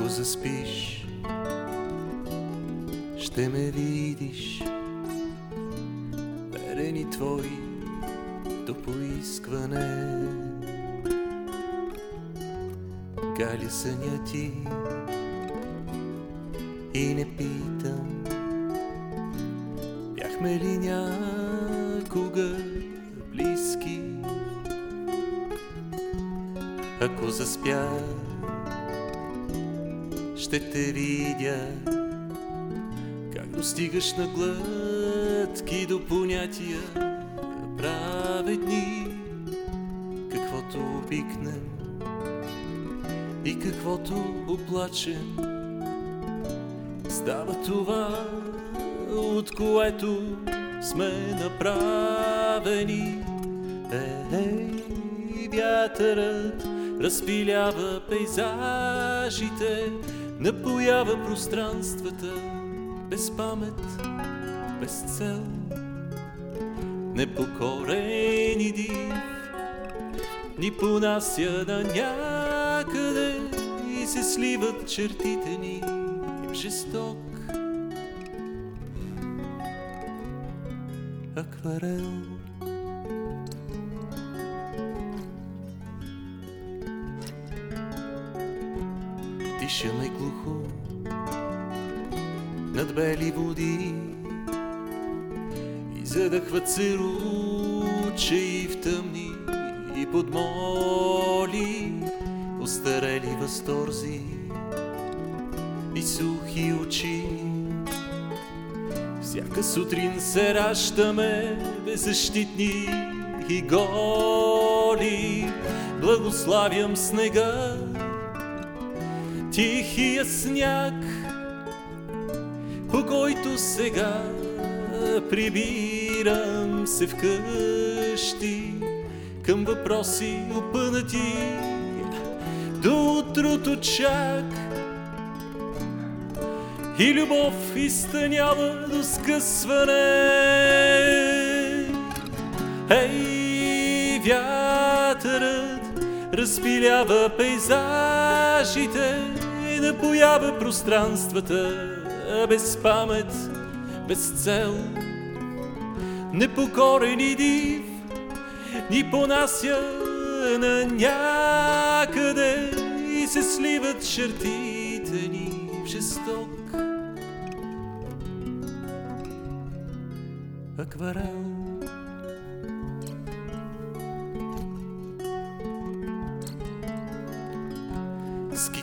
Ако заспиш, ще ме видиш. Верени твои до поискване. Галя съня ти и не питам Бяхме ли някога близки Ако заспя ще те видя. Как достигаш на глътки до понятия праведни Каквото обикнем и каквото оплачем. Става това, от което сме направени. Ей, вятърът разпилява пейзажите Напоява пространствата без памет, без цел Непокорен и див ни понася на някъде и се сливат чертите ни в жесток акварел. Дишаме глухо над бели води и задъхват се ручеи в тъмни и подмоли остарели възторзи и сухи очи. Всяка сутрин се раждаме беззащитни и голи. Благославям снега, тихия сняг, по който сега прибирам се вкъщи към въпроси опънати до утрото чак и любов изтъняла до скъсване. Ей, вятърът разпилява пейзажите напоява пространствата без памет, без цел. Непокорен и див ни понася на някъде и се сливат чертите ни в жесток акварел.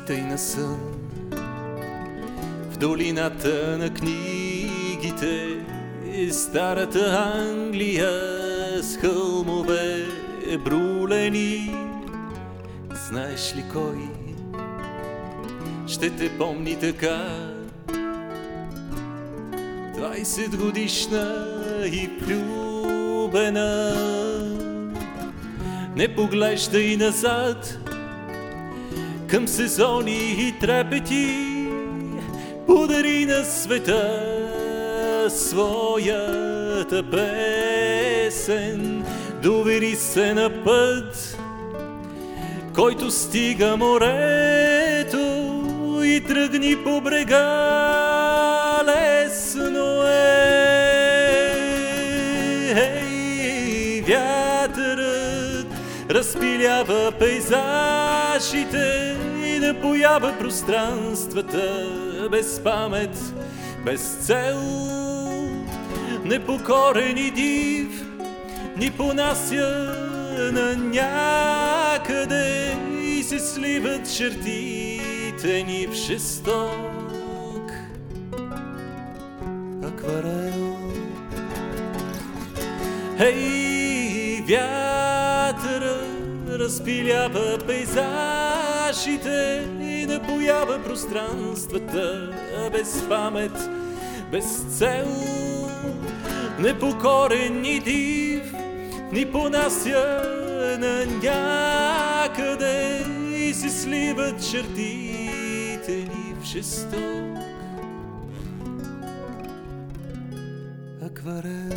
Скитай на сън в долината на книгите и старата Англия с хълмове брулени. Знаеш ли кой ще те помни така? 20 годишна и влюбена. Не поглеждай назад към сезони и трепети. Подари на света своята песен. Довери се на път, който стига морето и тръгни по брега. Лесно е. Ей, вятърът разпилява пейзажите и напоява пространствата без памет, без цел. Непокорен и див ни понася на някъде и се сливат чертите ни в жесток акварел. Ей, вятъра разпилява пейзажите и напоява пространствата без памет, без цел. Непокорен и див ни понася на някъде и се сливат чертите ни в жесток акварел.